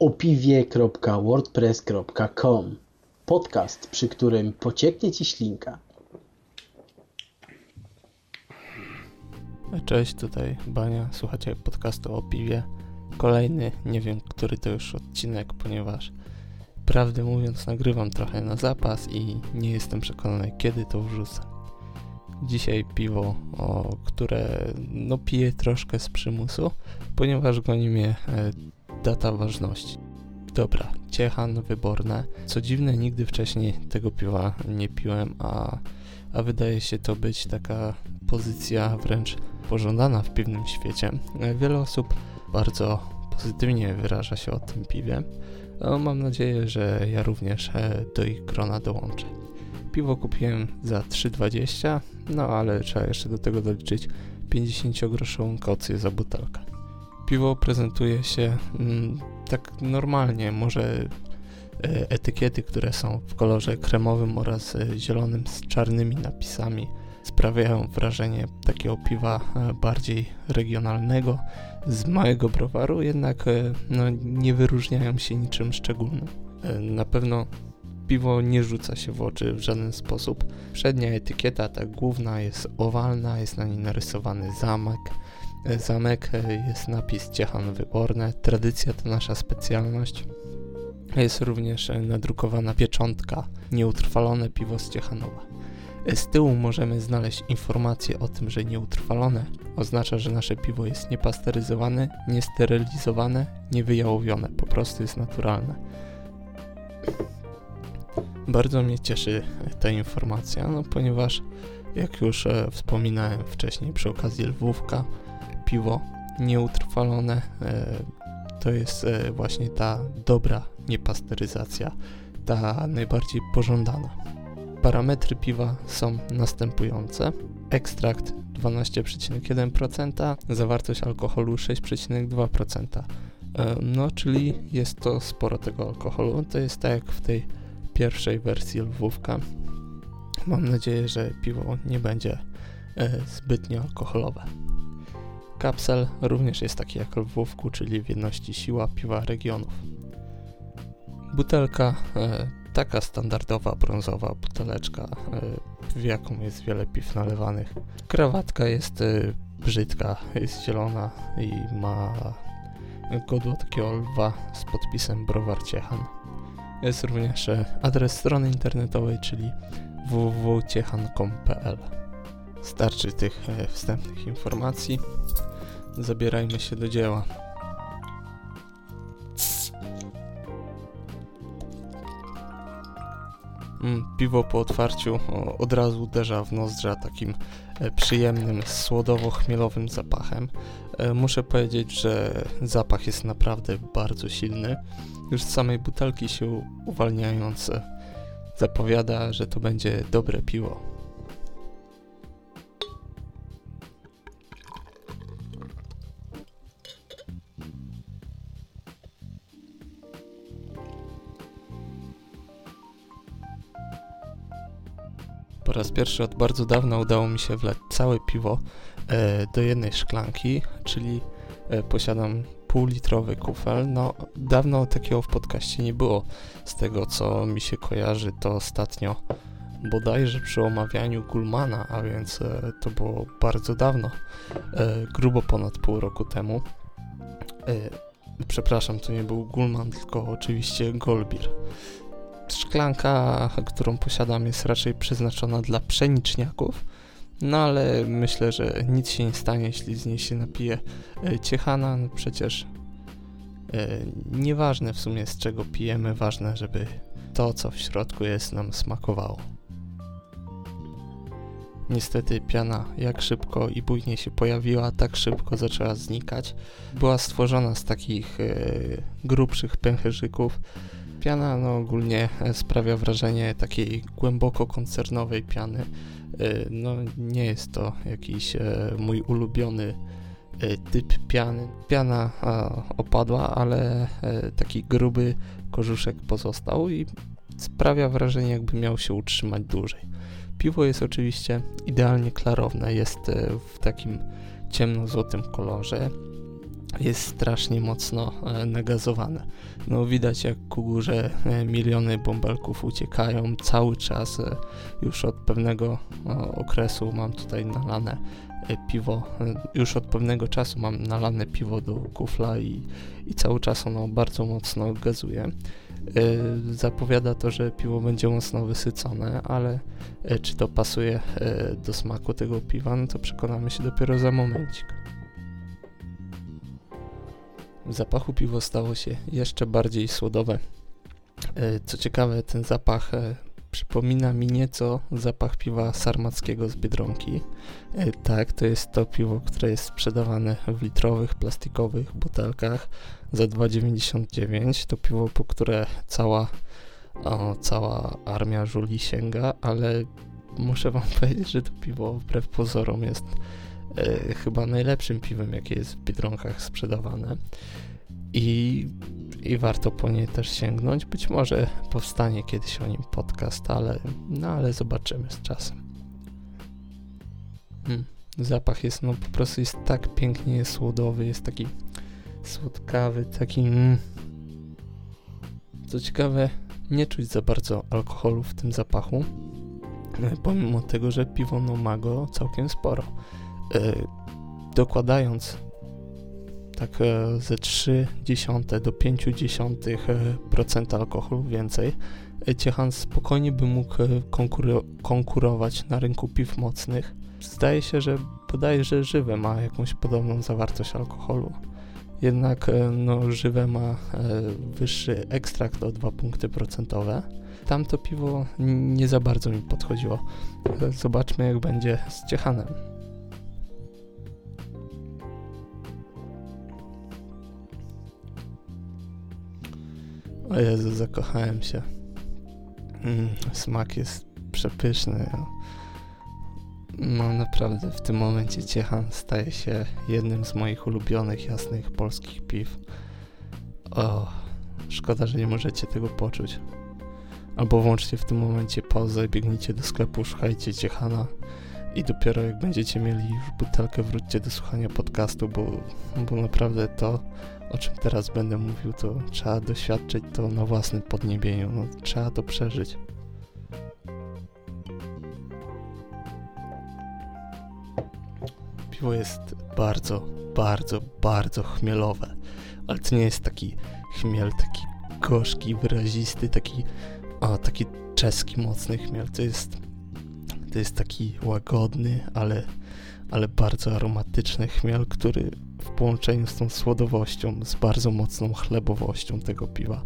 opiwie.wordpress.com Podcast, przy którym pocieknie Ci ślinka. Cześć, tutaj Bania, słuchacie podcastu o piwie. Kolejny, nie wiem, który to już odcinek, ponieważ prawdę mówiąc nagrywam trochę na zapas i nie jestem przekonany, kiedy to wrzucę. Dzisiaj piwo, o, które no piję troszkę z przymusu, ponieważ goni mnie e, data ważności. Dobra, Ciechan wyborne. Co dziwne, nigdy wcześniej tego piwa nie piłem, a, a wydaje się to być taka pozycja wręcz pożądana w piwnym świecie. Wiele osób bardzo pozytywnie wyraża się o tym piwie. Mam nadzieję, że ja również e, do ich grona dołączę. Piwo kupiłem za 3,20, no ale trzeba jeszcze do tego doliczyć 50-groszową kaucję za butelkę. Piwo prezentuje się mm, tak normalnie, może e, etykiety, które są w kolorze kremowym oraz e, zielonym z czarnymi napisami sprawiają wrażenie takiego piwa e, bardziej regionalnego, z małego browaru, jednak no, nie wyróżniają się niczym szczególnym. Na pewno piwo nie rzuca się w oczy w żaden sposób. Przednia etykieta, ta główna, jest owalna, jest na niej narysowany zamek. Zamek jest napis Ciechan Wyborne. Tradycja to nasza specjalność. Jest również nadrukowana pieczątka Nieutrwalone piwo z Ciechanowa. Z tyłu możemy znaleźć informację o tym, że nieutrwalone oznacza, że nasze piwo jest niepasteryzowane, niesterylizowane, niewyjałowione, po prostu jest naturalne. Bardzo mnie cieszy ta informacja, no ponieważ jak już e, wspominałem wcześniej przy okazji Lwówka, piwo nieutrwalone e, to jest e, właśnie ta dobra niepasteryzacja, ta najbardziej pożądana. Parametry piwa są następujące. Ekstrakt 12,1%, zawartość alkoholu 6,2%. No, czyli jest to sporo tego alkoholu. To jest tak jak w tej pierwszej wersji Lwówka. Mam nadzieję, że piwo nie będzie e, zbytnio alkoholowe. Kapsel również jest taki jak Lwówku, czyli w jedności siła piwa regionów. Butelka, e, taka standardowa brązowa buteleczka, e, w jaką jest wiele piw nalewanych. Krawatka jest e, brzydka, jest zielona i ma godło takiego lwa z podpisem Browar Ciechan. Jest również e, adres strony internetowej, czyli www.ciechan.pl. Starczy tych e, wstępnych informacji. Zabierajmy się do dzieła. Mm, piwo po otwarciu od razu uderza w nozdrza takim e, przyjemnym, słodowo-chmielowym zapachem. Muszę powiedzieć, że zapach jest naprawdę bardzo silny już z samej butelki się uwalniając zapowiada, że to będzie dobre piwo. Raz pierwszy od bardzo dawna udało mi się wleć całe piwo e, do jednej szklanki, czyli e, posiadam półlitrowy kufel. No, dawno takiego w podcaście nie było. Z tego, co mi się kojarzy, to ostatnio bodajże przy omawianiu Gulmana, a więc e, to było bardzo dawno, grubo ponad pół roku temu. Przepraszam, to nie był Gulman, tylko oczywiście Golbir. Szklanka, którą posiadam, jest raczej przeznaczona dla pszeniczniaków, no ale myślę, że nic się nie stanie, jeśli z niej się napije e, ciechana. No przecież e, nieważne w sumie z czego pijemy, ważne, żeby to, co w środku jest, nam smakowało. Niestety piana jak szybko i bujnie się pojawiła, tak szybko zaczęła znikać. Była stworzona z takich e, grubszych pęcherzyków. Piana no, ogólnie sprawia wrażenie takiej głęboko koncernowej piany, E, no nie jest to jakiś e, mój ulubiony e, typ piany. Piana opadła, ale taki gruby korzuszek pozostał i sprawia wrażenie jakby miał się utrzymać dłużej. Piwo jest oczywiście idealnie klarowne, jest w takim ciemno-złotym kolorze. Jest strasznie mocno e, nagazowane. No widać jak ku górze e, miliony bąbelków uciekają cały czas. E, już od pewnego okresu mam tutaj nalane piwo, już od pewnego czasu mam nalane piwo do kufla i, i cały czas ono bardzo mocno gazuje. Zapowiada to, że piwo będzie mocno wysycone, ale czy to pasuje do smaku tego piwa, no to przekonamy się dopiero za momencik. Zapachu piwo stało się jeszcze bardziej słodowe. E, co ciekawe, ten zapach e, przypomina mi nieco zapach piwa sarmackiego z Biedronki. E, tak, to jest to piwo, które jest sprzedawane w litrowych, plastikowych butelkach za 2,99. To piwo, po które cała, o, cała armia żuli sięga, ale muszę wam powiedzieć, że to piwo wbrew pozorom jest chyba najlepszym piwem, jakie jest w Biedronkach sprzedawane. I, I warto po nie też sięgnąć. Być może powstanie kiedyś o nim podcast, ale, no, ale zobaczymy z czasem. Hmm. Zapach jest, no po prostu jest tak pięknie słodowy, jest taki słodkawy, taki... Mm. Co ciekawe, nie czuć za bardzo alkoholu w tym zapachu, e, pomimo tego, że piwo no ma go całkiem sporo. Yy, dokładając tak e, ze 0,3 do 0,5% alkoholu więcej, e, Ciechan spokojnie by mógł konkuro konkurować na rynku piw mocnych. Zdaje się, że bodajże żywe ma jakąś podobną zawartość alkoholu. Jednak e, no, żywe ma wyższy ekstrakt o 2 punkty procentowe. Tamto piwo nie za bardzo mi podchodziło. Zobaczmy jak będzie z Ciechanem. Jezu, zakochałem się. Mm, smak jest przepyszny. No naprawdę, w tym momencie Ciechan staje się jednym z moich ulubionych jasnych polskich piw. O, szkoda, że nie możecie tego poczuć. Albo włączcie w tym momencie pauzę, biegnijcie do sklepu, szukajcie Ciechana i dopiero jak będziecie mieli już butelkę, wróćcie do słuchania podcastu, bo, bo naprawdę to o czym teraz będę mówił, to trzeba doświadczyć to na własnym podniebieniu. No, trzeba to przeżyć. Piwo jest bardzo, bardzo, bardzo chmielowe, ale to nie jest taki chmiel, taki gorzki, wyrazisty, taki, o, taki czeski mocny chmiel. To jest, to jest taki łagodny, ale, ale bardzo aromatyczny chmiel, który w połączeniu z tą słodowością, z bardzo mocną chlebowością tego piwa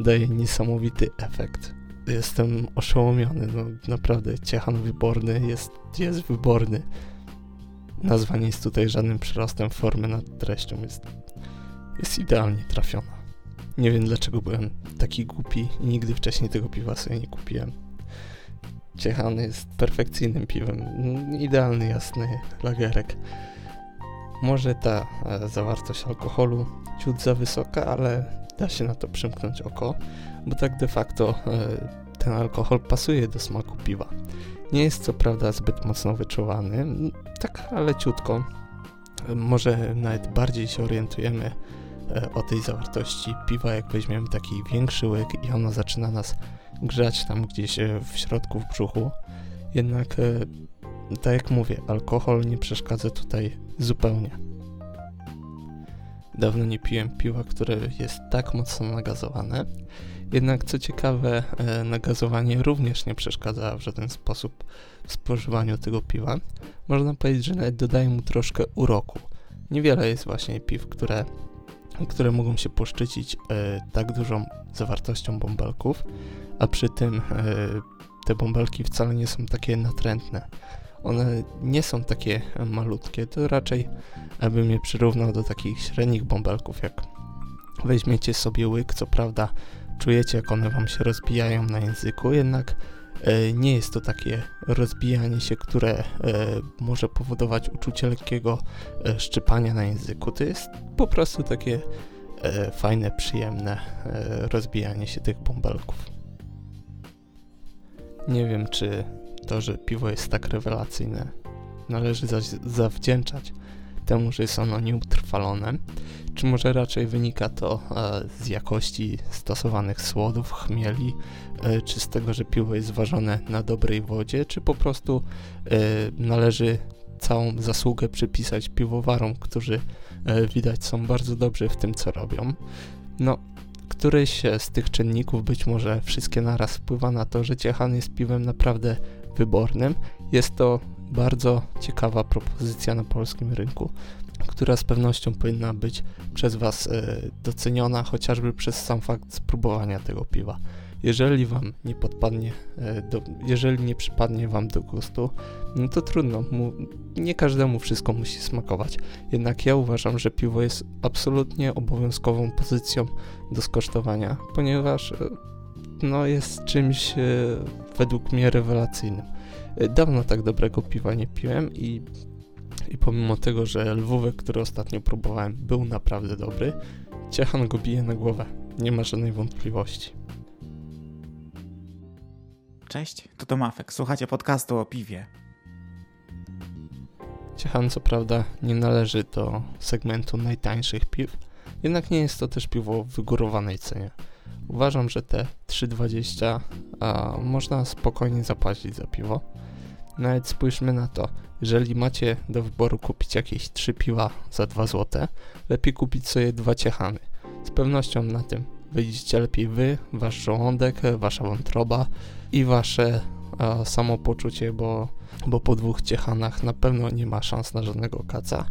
daje niesamowity efekt. Jestem oszołomiony, no naprawdę Ciechan wyborny jest, jest wyborny. Nazwa nie jest tutaj żadnym przyrostem formy nad treścią, jest, jest idealnie trafiona. Nie wiem dlaczego byłem taki głupi i nigdy wcześniej tego piwa sobie nie kupiłem. Ciechan jest perfekcyjnym piwem, idealny, jasny lagerek. Może ta e, zawartość alkoholu ciut za wysoka, ale da się na to przymknąć oko, bo tak de facto e, ten alkohol pasuje do smaku piwa. Nie jest co prawda zbyt mocno wyczuwany, tak leciutko. Może nawet bardziej się orientujemy e, o tej zawartości piwa, jak weźmiemy taki większy łyk i ono zaczyna nas grzać tam gdzieś w środku w brzuchu. Jednak tak jak mówię, alkohol nie przeszkadza tutaj zupełnie. Dawno nie piłem piwa, które jest tak mocno nagazowane. Jednak co ciekawe, e, nagazowanie również nie przeszkadza w żaden sposób w spożywaniu tego piwa. Można powiedzieć, że nawet dodaje mu troszkę uroku. Niewiele jest właśnie piw, które, które mogą się poszczycić e, tak dużą zawartością bąbelków, a przy tym e, te bąbelki wcale nie są takie natrętne. One nie są takie malutkie, to raczej bym je przyrównał do takich średnich bąbelków, jak weźmiecie sobie łyk, co prawda czujecie jak one wam się rozbijają na języku, jednak nie jest to takie rozbijanie się, które e, może powodować uczucie lekkiego e, szczypania na języku. To jest po prostu takie fajne, przyjemne rozbijanie się tych bąbelków. Nie wiem, czy to, że piwo jest tak rewelacyjne, należy zawdzięczać temu, że jest ono nieutrwalone, czy może raczej wynika to e, z jakości stosowanych słodów, chmieli, e, czy z tego, że piwo jest ważone na dobrej wodzie, czy po prostu e, należy całą zasługę przypisać piwowarom, którzy widać są bardzo dobrzy w tym, co robią. No, któryś z tych czynników, być może wszystkie naraz, wpływa na to, że Ciechan jest piwem naprawdę wybornym. Jest to bardzo ciekawa propozycja na polskim rynku, która z pewnością powinna być przez Was e, doceniona, chociażby przez sam fakt spróbowania tego piwa. Jeżeli Wam nie podpadnie, e, do, jeżeli nie przypadnie Wam do gustu, no to trudno, mu, nie każdemu wszystko musi smakować. Jednak ja uważam, że piwo jest absolutnie obowiązkową pozycją do skosztowania, ponieważ e, no, jest czymś według mnie rewelacyjnym. Dawno tak dobrego piwa nie piłem i, i pomimo tego, że lwówek, który ostatnio próbowałem, był naprawdę dobry, Ciechan go bije na głowę. Nie ma żadnej wątpliwości. Cześć, to Tomafek. Słuchacie podcastu o piwie. Ciechan co prawda nie należy do segmentu najtańszych piw, jednak nie jest to też piwo w wygórowanej cenie. Uważam, że te 3,20 można spokojnie zapłacić za piwo. Nawet spójrzmy na to, jeżeli macie do wyboru kupić jakieś 3 piwa za 2 zł, lepiej kupić sobie dwa ciechany. Z pewnością na tym wyjdziecie lepiej wy, wasz żołądek, wasza wątroba i wasze a, samopoczucie, bo, bo po dwóch ciechanach na pewno nie ma szans na żadnego kaca,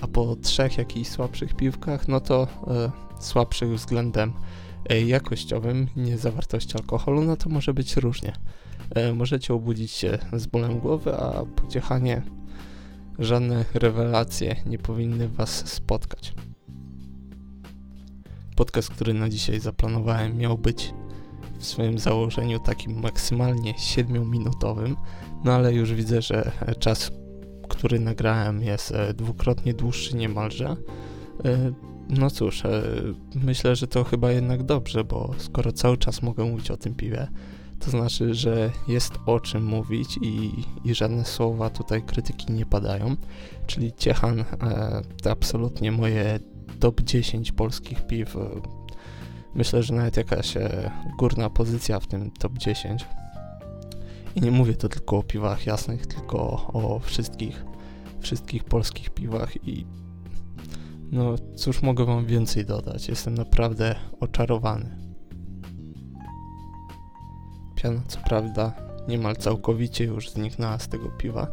a po trzech jakichś słabszych piwkach, no to e, słabszych względem e, jakościowym, nie zawartości alkoholu, no to może być różnie. E, możecie obudzić się z bólem głowy, a pociechanie żadne rewelacje nie powinny Was spotkać. Podcast, który na dzisiaj zaplanowałem, miał być w swoim założeniu takim maksymalnie 7-minutowym, no ale już widzę, że czas, który nagrałem jest e, dwukrotnie dłuższy niemalże. E, no cóż, myślę, że to chyba jednak dobrze, bo skoro cały czas mogę mówić o tym piwie, to znaczy, że jest o czym mówić i, i żadne słowa tutaj krytyki nie padają. Czyli Ciechan e, to absolutnie moje top 10 polskich piw. Myślę, że nawet jakaś e, górna pozycja w tym top 10. I nie mówię to tylko o piwach jasnych, tylko o wszystkich, wszystkich polskich piwach i no cóż mogę wam więcej dodać. Jestem naprawdę oczarowany. Piana co prawda niemal całkowicie już zniknęła z tego piwa.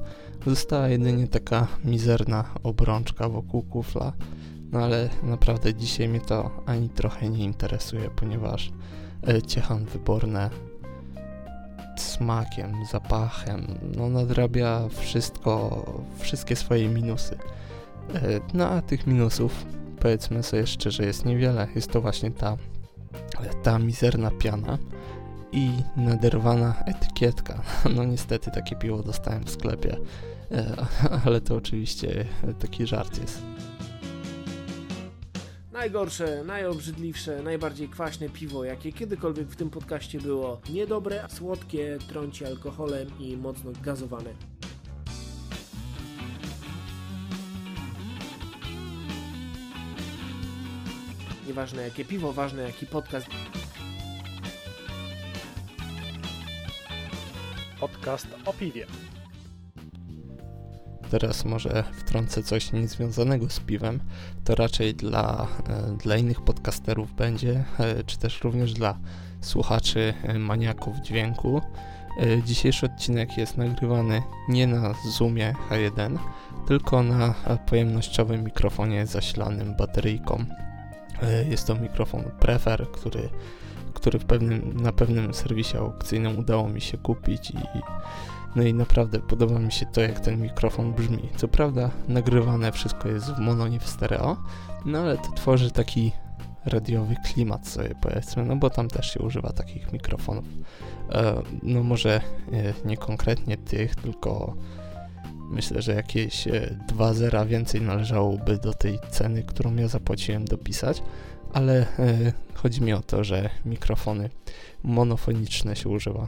Została jedynie taka mizerna obrączka wokół kufla. No ale naprawdę dzisiaj mnie to ani trochę nie interesuje, ponieważ e, ciechan wyborne smakiem, zapachem, no nadrabia wszystko, wszystkie swoje minusy. E, no a tych minusów, powiedzmy sobie szczerze, jest niewiele. Jest to właśnie ta, ta mizerna piana, i naderwana etykietka. No niestety takie piwo dostałem w sklepie, e, ale to oczywiście taki żart jest. Najgorsze, najobrzydliwsze, najbardziej kwaśne piwo, jakie kiedykolwiek w tym podcaście było. Niedobre, słodkie, trąci alkoholem i mocno gazowane. Nieważne jakie piwo, ważne jaki podcast. podcast o piwie. Teraz może wtrącę coś niezwiązanego z piwem. To raczej dla, e, dla innych podcasterów będzie, e, czy też również dla słuchaczy e, maniaków dźwięku. Dzisiejszy odcinek jest nagrywany nie na Zoomie H1, tylko na pojemnościowym mikrofonie zasilanym bateryjką. Jest to mikrofon Prefer, który który w pewnym, na pewnym serwisie aukcyjnym udało mi się kupić i no i naprawdę podoba mi się to, jak ten mikrofon brzmi. Co prawda nagrywane wszystko jest w mono, nie w stereo, no ale to tworzy taki radiowy klimat sobie powiedzmy, no bo tam też się używa takich mikrofonów. E, no może e, nie konkretnie tych, tylko myślę, że jakieś e, dwa zera więcej należałoby do tej ceny, którą ja zapłaciłem dopisać, ale e, chodzi mi o to, że mikrofony monofoniczne się używa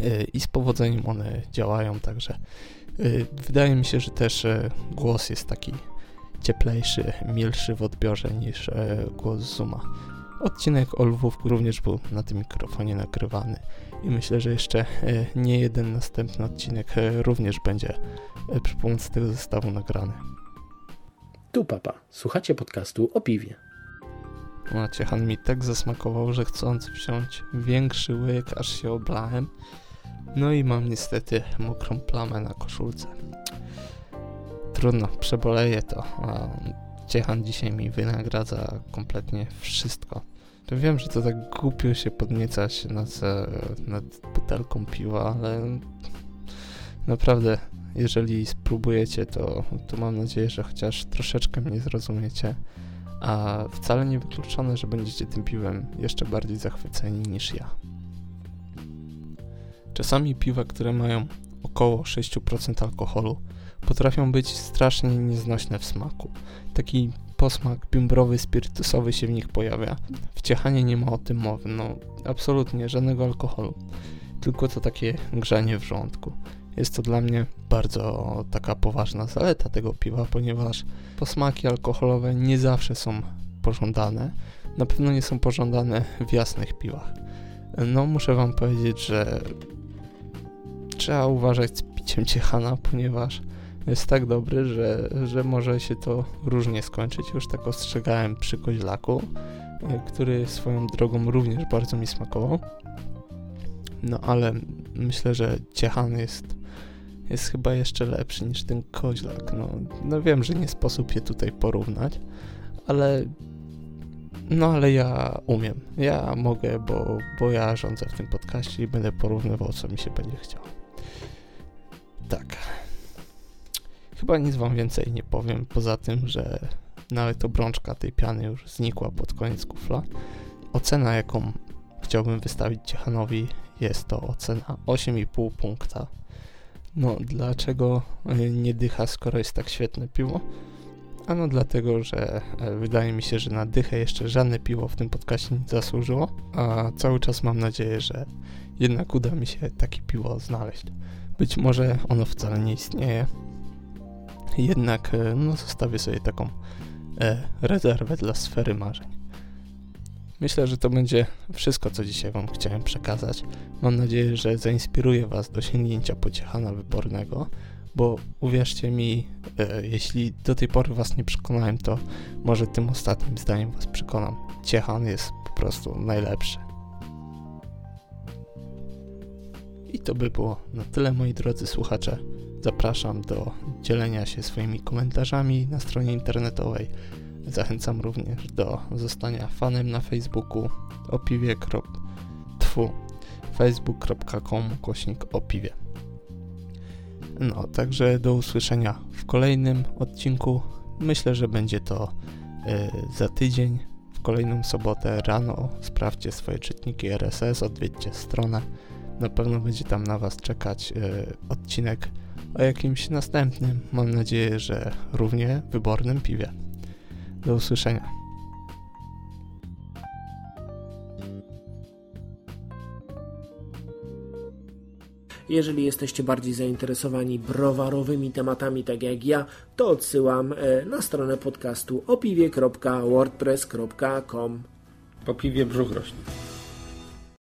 e, i z powodzeniem one działają, także wydaje mi się, że też głos jest taki cieplejszy, milszy w odbiorze niż głos Zuma. Odcinek o Lwówku również był na tym mikrofonie nagrywany i myślę, że jeszcze e, nie jeden następny odcinek e, również będzie e, przy pomocy tego zestawu nagrany. Tu papa, słuchacie podcastu o piwie. Macie, Han mi tak zasmakował, że chcąc wziąć większy łyk, aż się oblałem. No i mam niestety mokrą plamę na koszulce. Trudno, przeboleję to. A Ciechan dzisiaj mi wynagradza kompletnie wszystko. To wiem, że to tak głupio się podniecać nad, e, nad butelką piwa, ale naprawdę, jeżeli spróbujecie, to, to mam nadzieję, że chociaż troszeczkę mnie zrozumiecie. A wcale nie wykluczone, że będziecie tym piwem jeszcze bardziej zachwyceni niż ja. Czasami piwa, które mają około 6% alkoholu, potrafią być strasznie nieznośne w smaku. Taki posmak bimbrowy, spirytusowy się w nich pojawia. W ciechanie nie ma o tym mowy, no absolutnie żadnego alkoholu. Tylko to takie grzanie w żołądku. Jest to dla mnie bardzo taka poważna zaleta tego piwa, ponieważ posmaki alkoholowe nie zawsze są pożądane. Na pewno nie są pożądane w jasnych piwach. No muszę wam powiedzieć, że trzeba uważać z piciem ciechana, ponieważ jest tak dobry, że, że może się to różnie skończyć. Już tak ostrzegałem przy koźlaku, który swoją drogą również bardzo mi smakował. No ale myślę, że ciechan jest, jest chyba jeszcze lepszy niż ten koźlak. No, no wiem, że nie sposób je tutaj porównać, ale no ale ja umiem. Ja mogę, bo, bo ja rządzę w tym podcaście i będę porównywał, co mi się będzie chciało. Tak. Chyba nic wam więcej nie powiem, poza tym, że nawet obrączka tej piany już znikła pod koniec kufla. Ocena, jaką chciałbym wystawić Ciechanowi, jest to ocena 8,5 punkta. No, dlaczego nie dycha, skoro jest tak świetne piwo? Ano dlatego, że e, wydaje mi się, że na dychę jeszcze żadne piwo w tym podcaście nie zasłużyło, a cały czas mam nadzieję, że jednak uda mi się takie piwo znaleźć. Być może ono wcale nie istnieje, jednak e, no, zostawię sobie taką e, rezerwę dla sfery marzeń. Myślę, że to będzie wszystko, co dzisiaj Wam chciałem przekazać. Mam nadzieję, że zainspiruje Was do sięgnięcia po Ciechana wybornego, bo uwierzcie mi, e, jeśli do tej pory Was nie przekonałem, to może tym ostatnim zdaniem Was przekonam. Ciechan jest po prostu najlepszy. I to by było na tyle, moi drodzy słuchacze. Zapraszam do dzielenia się swoimi komentarzami na stronie internetowej. Zachęcam również do zostania fanem na Facebooku opiwie. facebook.com kośnik opiwie. No, także do usłyszenia w kolejnym odcinku. Myślę, że będzie to y, za tydzień, w kolejną sobotę rano. Sprawdźcie swoje czytniki RSS, odwiedźcie stronę. Na pewno będzie tam na Was czekać y, odcinek o jakimś następnym, mam nadzieję, że równie wybornym piwie. Do usłyszenia. Jeżeli jesteście bardziej zainteresowani browarowymi tematami, tak jak ja, to odsyłam e, na stronę podcastu opiwie.wordpress.com. Po piwie brzuch rośnie.